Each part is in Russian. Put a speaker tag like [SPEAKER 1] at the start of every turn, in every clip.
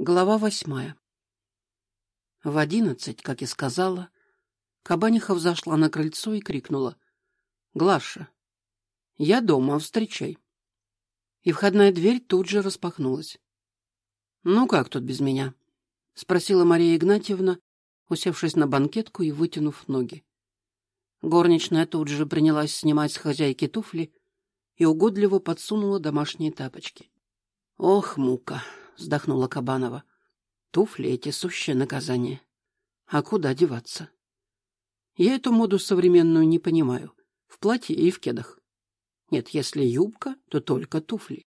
[SPEAKER 1] Глава восьмая. В одиннадцать, как и сказала, Кабаниха взошла на крыльцо и крикнула. — Глаша, я дома, встречай. И входная дверь тут же распахнулась. — Ну как тут без меня? — спросила Мария Игнатьевна, усевшись на банкетку и вытянув ноги. Горничная тут же принялась снимать с хозяйки туфли и угодливо подсунула домашние тапочки. — Ох, мука! Вздохнула Кабанова. Туфли эти сущее наказание. А куда деваться? Я эту моду современную не понимаю. В платье и в кедах. Нет, если юбка, то только туфли.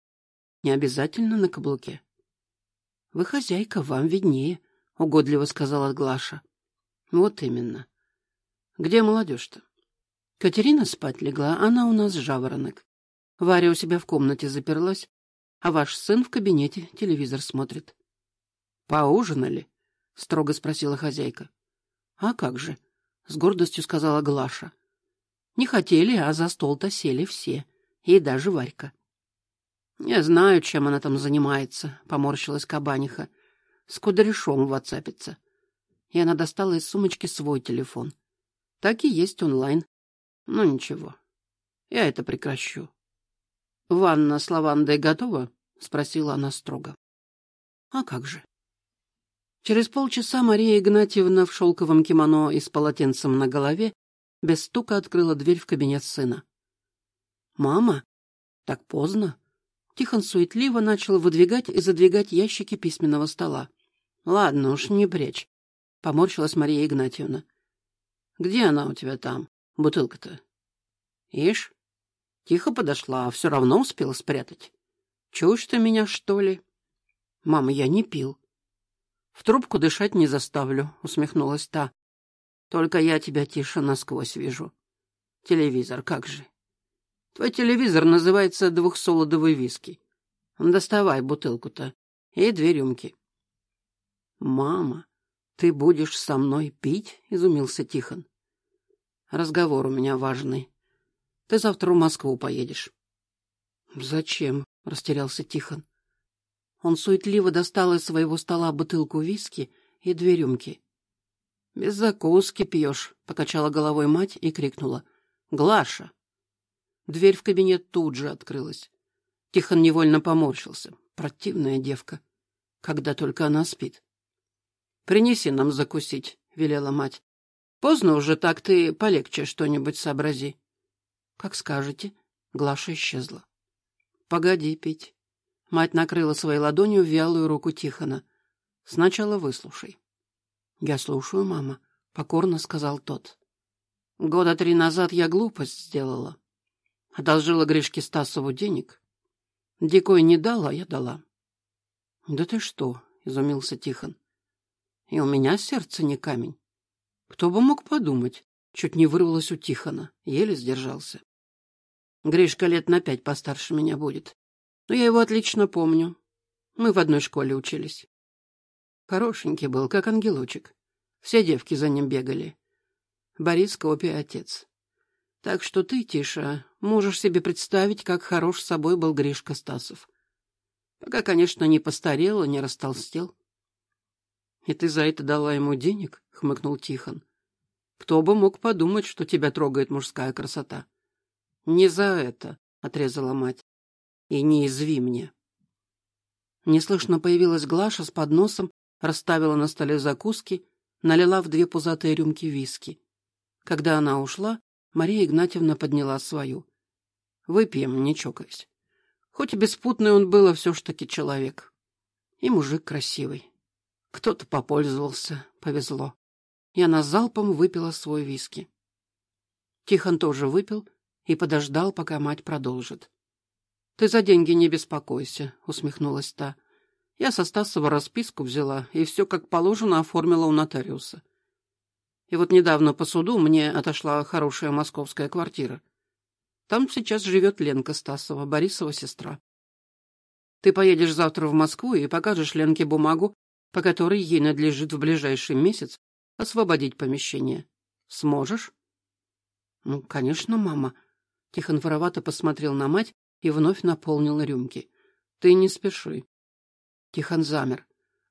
[SPEAKER 1] Не обязательно на каблуке. — Вы хозяйка, вам виднее, — угодливо сказала Глаша. — Вот именно. Где молодежь-то? Катерина спать легла, она у нас жаворонок. Варя у себя в комнате заперлась, а ваш сын в кабинете телевизор смотрит. — Поужинали? — строго спросила хозяйка. — А как же? — с гордостью сказала Глаша. — Не хотели, а за стол-то сели все, и даже Варька. — Не знаю, чем она там занимается, — поморщилась кабаниха. — С кудряшом ватсапится. И она достала из сумочки свой телефон. Так и есть онлайн. Ну, ничего. Я это прекращу. «Ванна с лавандой готова?» — спросила она строго. «А как же?» Через полчаса Мария Игнатьевна в шелковом кимоно и с полотенцем на голове без стука открыла дверь в кабинет сына. «Мама? Так поздно?» Тихон суетливо начал выдвигать и задвигать ящики письменного стола. «Ладно уж, не прячь», — поморщилась Мария Игнатьевна. «Где она у тебя там, бутылка-то?» «Ишь, Тихо подошла, а все равно успела спрятать. Чушь ты меня, что ли? Мама, я не пил. В трубку дышать не заставлю, усмехнулась та. Только я тебя тише насквозь вижу. Телевизор, как же. Твой телевизор называется двухсолодовый виски. Доставай бутылку-то и две рюмки. Мама, ты будешь со мной пить? Изумился Тихон. Разговор у меня важный. Ты завтра в Москву поедешь. Зачем? растерялся Тихон. Он суетливо достал из своего стола бутылку виски и две рюмки. Без закуски пьешь, покачала головой мать и крикнула: "Глаша!" Дверь в кабинет тут же открылась. Тихон невольно поморщился. Противная девка, когда только она спит. Принеси нам закусить, велела мать. Поздно уже так ты полегче что-нибудь сообрази. Как скажете. Глаша исчезла. Погоди пить. Мать накрыла своей ладонью вялую руку Тихона. Сначала выслушай. Я слушаю, мама, покорно сказал тот. Года три назад я глупость сделала. Одолжила Гришке Стасову денег. Дикой не дала, я дала. Да ты что? изумился Тихон. И у меня сердце не камень. Кто бы мог подумать? Чуть не вырвалось у Тихона, еле сдержался. Гришка лет на пять постарше меня будет. Но я его отлично помню. Мы в одной школе учились. Хорошенький был, как ангелочек. Все девки за ним бегали. Борис Копия отец. Так что ты, Тиша, можешь себе представить, как хорош с собой был Гришка Стасов. Пока, конечно, не постарел и не растолстел. — И ты за это дала ему денег? — хмыкнул Тихон. Кто бы мог подумать, что тебя трогает мужская красота? Не за это, отрезала мать. И не изви мне. Неслышно появилась Глаша с подносом, расставила на столе закуски, налила в две пузатые рюмки виски. Когда она ушла, Мария Игнатьевна подняла свою. Выпьем, не чокаясь. Хоть и беспутный он был, а все ж таки человек. И мужик красивый. Кто-то попользовался, повезло и она залпом выпила свой виски. Тихон тоже выпил и подождал, пока мать продолжит. — Ты за деньги не беспокойся, — усмехнулась та. Я со Стасова расписку взяла и все как положено оформила у нотариуса. И вот недавно по суду мне отошла хорошая московская квартира. Там сейчас живет Ленка Стасова, Борисова сестра. Ты поедешь завтра в Москву и покажешь Ленке бумагу, по которой ей надлежит в ближайший месяц освободить помещение. Сможешь? Ну, конечно, мама. Тихон воровато посмотрел на мать и вновь наполнил рюмки. Ты не спеши. Тихон замер.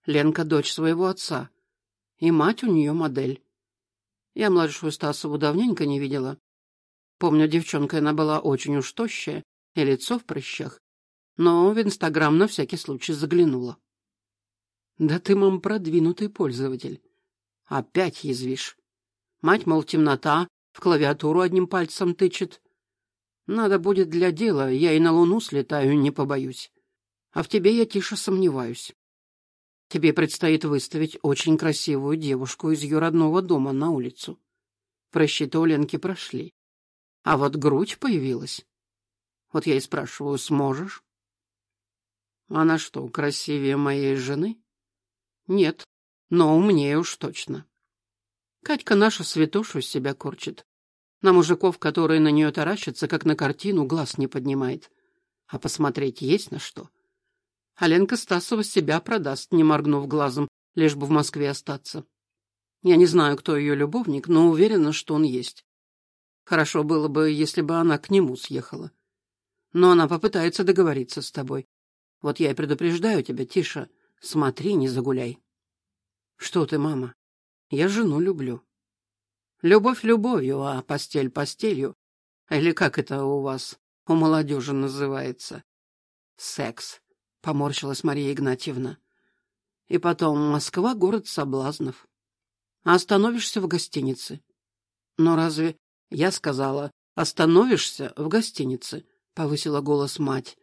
[SPEAKER 1] Ленка — дочь своего отца. И мать у нее модель. Я младшую Стасову давненько не видела. Помню, девчонка она была очень уж тощая, и лицо в прыщах. Но в Инстаграм на всякий случай заглянула. Да ты, мам, продвинутый пользователь. Опять язвишь. Мать, мол, темнота, в клавиатуру одним пальцем тычет. Надо будет для дела, я и на Луну слетаю, не побоюсь. А в тебе я тише сомневаюсь. Тебе предстоит выставить очень красивую девушку из ее родного дома на улицу. Просчеты у Ленки прошли. А вот грудь появилась. Вот я и спрашиваю, сможешь? Она что, красивее моей жены? Нет, но умнее уж точно. Катька наша святошу из себя корчит. На мужиков, которые на нее таращатся, как на картину, глаз не поднимает. А посмотреть есть на что. Аленка Стасова себя продаст, не моргнув глазом, лишь бы в Москве остаться. Я не знаю, кто ее любовник, но уверена, что он есть. Хорошо было бы, если бы она к нему съехала. Но она попытается договориться с тобой. Вот я и предупреждаю тебя, Тиша, смотри, не загуляй. Что ты, мама? Я жену люблю. Любовь любовью, а постель постелью. Или как это у вас у молодежи называется? Секс, поморщилась Мария Игнатьевна. И потом, Москва — город соблазнов. А остановишься в гостинице. Но разве я сказала, остановишься в гостинице? Повысила голос мать.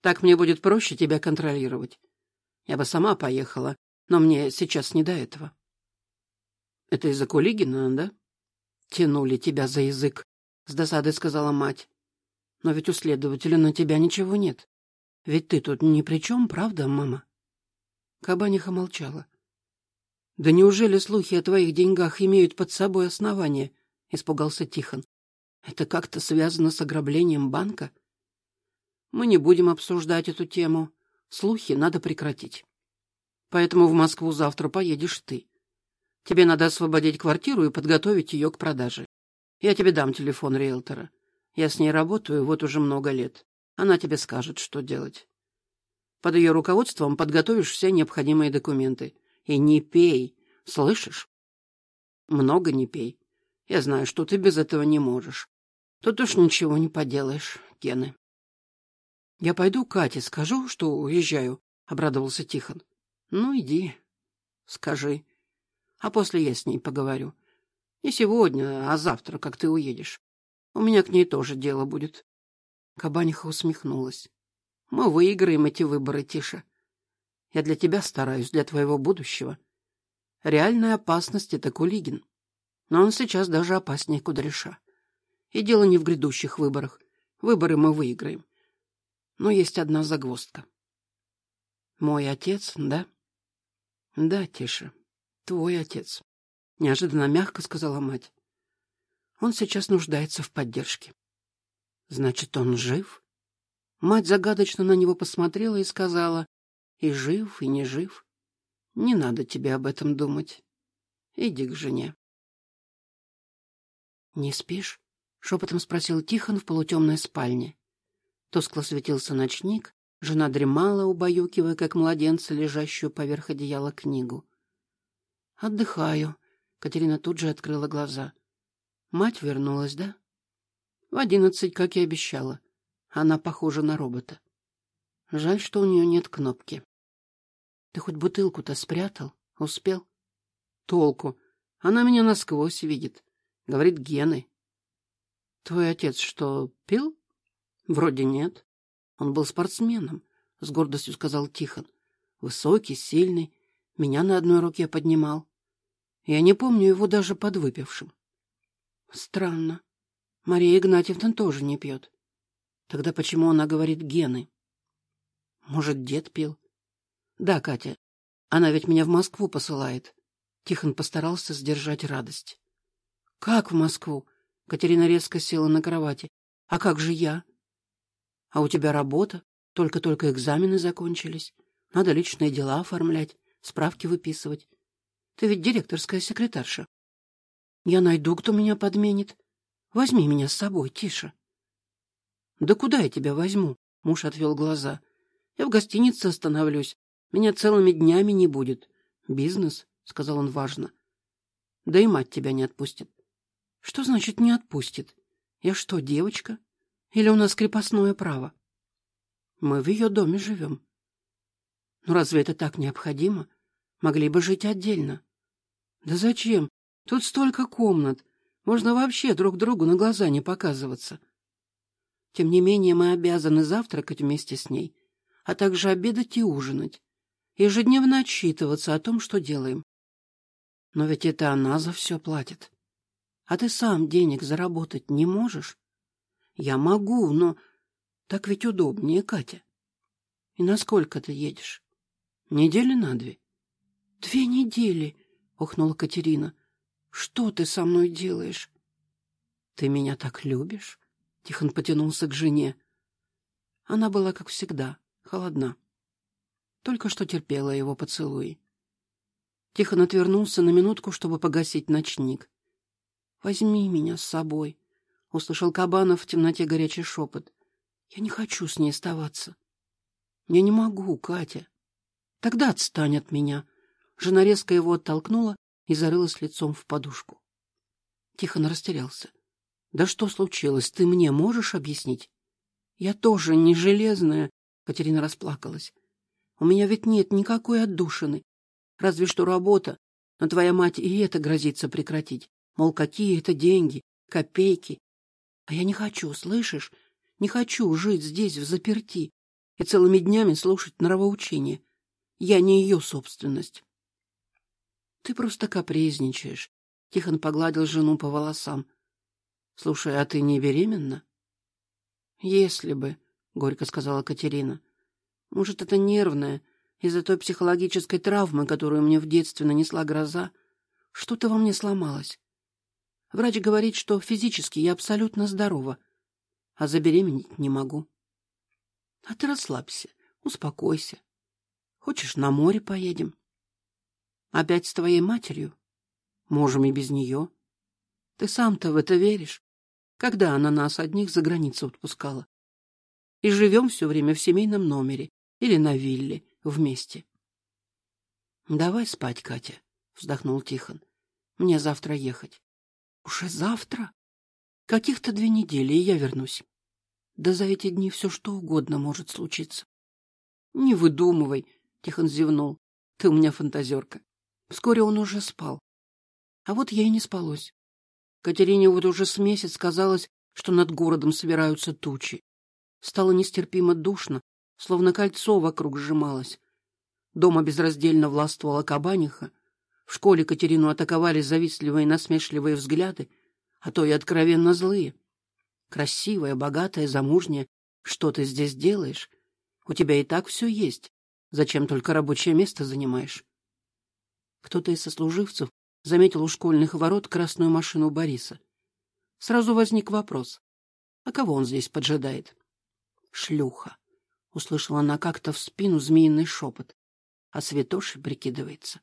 [SPEAKER 1] Так мне будет проще тебя контролировать. Я бы сама поехала, но мне сейчас не до этого. Это из-за Кулигина, да? Тянули тебя за язык, с досадой сказала мать. Но ведь у следователя на тебя ничего нет. Ведь ты тут ни при чем, правда, мама? Кабаниха молчала. Да неужели слухи о твоих деньгах имеют под собой основания? испугался Тихон. Это как-то связано с ограблением банка? Мы не будем обсуждать эту тему. Слухи надо прекратить. Поэтому в Москву завтра поедешь ты. Тебе надо освободить квартиру и подготовить ее к продаже. Я тебе дам телефон риэлтора. Я с ней работаю вот уже много лет. Она тебе скажет, что делать. Под ее руководством подготовишь все необходимые документы. И не пей, слышишь? Много не пей. Я знаю, что ты без этого не можешь. Тут уж ничего не поделаешь, Гены. Я пойду Кате скажу, что уезжаю, — обрадовался Тихон. Ну, иди, скажи а после я с ней поговорю. Не сегодня, а завтра, как ты уедешь. У меня к ней тоже дело будет. Кабаниха усмехнулась. Мы выиграем эти выборы, Тиша. Я для тебя стараюсь, для твоего будущего. Реальная опасность — это Кулигин. Но он сейчас даже опаснее Кудряша. И дело не в грядущих выборах. Выборы мы выиграем. Но есть одна загвоздка. Мой отец, да? Да, Тиша. Твой отец, неожиданно мягко сказала мать. Он сейчас нуждается в поддержке. Значит, он жив? Мать загадочно на него посмотрела и сказала: "И жив, и не жив. Не надо тебе об этом думать. Иди к жене". Не спишь? шепотом спросил Тихон в полутемной спальне. Тускло светился ночник, жена дремала, убаюкивая, как младенца, лежащую поверх одеяла книгу. Отдыхаю. Катерина тут же открыла глаза. Мать вернулась, да? В одиннадцать, как и обещала. Она похожа на робота. Жаль, что у нее нет кнопки. Ты хоть бутылку-то спрятал? Успел? Толку. Она меня насквозь видит. Говорит, гены. Твой отец что, пил? Вроде нет. Он был спортсменом, с гордостью сказал Тихон. Высокий, сильный, меня на одной руке поднимал. Я не помню его даже подвыпившим. Странно. Мария Игнатьевна тоже не пьет. Тогда почему она говорит гены? Может, дед пил? Да, Катя. Она ведь меня в Москву посылает. Тихон постарался сдержать радость. Как в Москву? Катерина резко села на кровати. А как же я? А у тебя работа? Только-только экзамены закончились. Надо личные дела оформлять, справки выписывать. Ты ведь директорская секретарша. Я найду, кто меня подменит. Возьми меня с собой, Тише. Да куда я тебя возьму? Муж отвел глаза. Я в гостинице остановлюсь. Меня целыми днями не будет. Бизнес, — сказал он важно. Да и мать тебя не отпустит. Что значит не отпустит? Я что, девочка? Или у нас крепостное право? Мы в ее доме живем. Ну разве это так необходимо? Могли бы жить отдельно. Да зачем? Тут столько комнат. Можно вообще друг другу на глаза не показываться. Тем не менее, мы обязаны завтракать вместе с ней, а также обедать и ужинать, ежедневно отчитываться о том, что делаем. Но ведь это она за все платит. А ты сам денег заработать не можешь? Я могу, но так ведь удобнее, Катя. И на сколько ты едешь? Недели на две. Две недели, охнула Катерина. Что ты со мной делаешь? Ты меня так любишь? Тихон потянулся к жене. Она была, как всегда, холодна. Только что терпела его поцелуи. Тихон отвернулся на минутку, чтобы погасить ночник. Возьми меня с собой, услышал Кабанов в темноте горячий шепот. Я не хочу с ней оставаться. Я не могу, Катя. Тогда отстань от меня. Жена резко его оттолкнула и зарылась лицом в подушку. Тихон растерялся. Да что случилось? Ты мне можешь объяснить? Я тоже не железная, Катерина расплакалась. У меня ведь нет никакой отдушины. Разве что работа, но твоя мать и это грозится прекратить. Мол, какие это деньги, копейки. А я не хочу, слышишь? Не хочу жить здесь в заперти и целыми днями слушать нравоучения. Я не ее собственность. Ты просто капризничаешь. Тихон погладил жену по волосам. Слушай, а ты не беременна? Если бы, горько сказала Катерина. Может, это нервное, из-за той психологической травмы, которую мне в детстве нанесла гроза. Что-то во мне сломалось. Врач говорит, что физически я абсолютно здорова, а забеременеть не могу. А ты расслабься, успокойся. Хочешь, на море поедем? Опять с твоей матерью? Можем и без нее. Ты сам-то в это веришь? Когда она нас одних за границу отпускала? И живем все время в семейном номере или на вилле вместе. Давай спать, Катя, вздохнул Тихон. Мне завтра ехать. Уже завтра? Каких-то две недели, и я вернусь. Да за эти дни все что угодно может случиться. Не выдумывай, Тихон зевнул. Ты у меня фантазерка. Вскоре он уже спал. А вот я и не спалось. Катерине вот уже с месяц казалось, что над городом собираются тучи. Стало нестерпимо душно, словно кольцо вокруг сжималось. Дома безраздельно властвовала кабаниха, в школе Катерину атаковали завистливые насмешливые взгляды, а то и откровенно злые. Красивая, богатая, замужняя, что ты здесь делаешь? У тебя и так все есть. Зачем только рабочее место занимаешь? Кто-то из сослуживцев заметил у школьных ворот красную машину Бориса. Сразу возник вопрос: а кого он здесь поджидает? Шлюха. Услышала она как-то в спину змеиный шепот, а святоши прикидывается.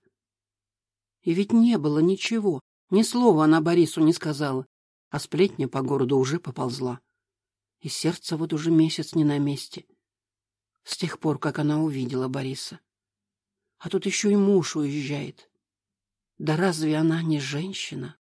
[SPEAKER 1] И ведь не было ничего, ни слова она Борису не сказала, а сплетня по городу уже поползла. И сердце вот уже месяц не на месте. С тех пор, как она увидела Бориса. А тут еще и муж уезжает. Да разве она не женщина?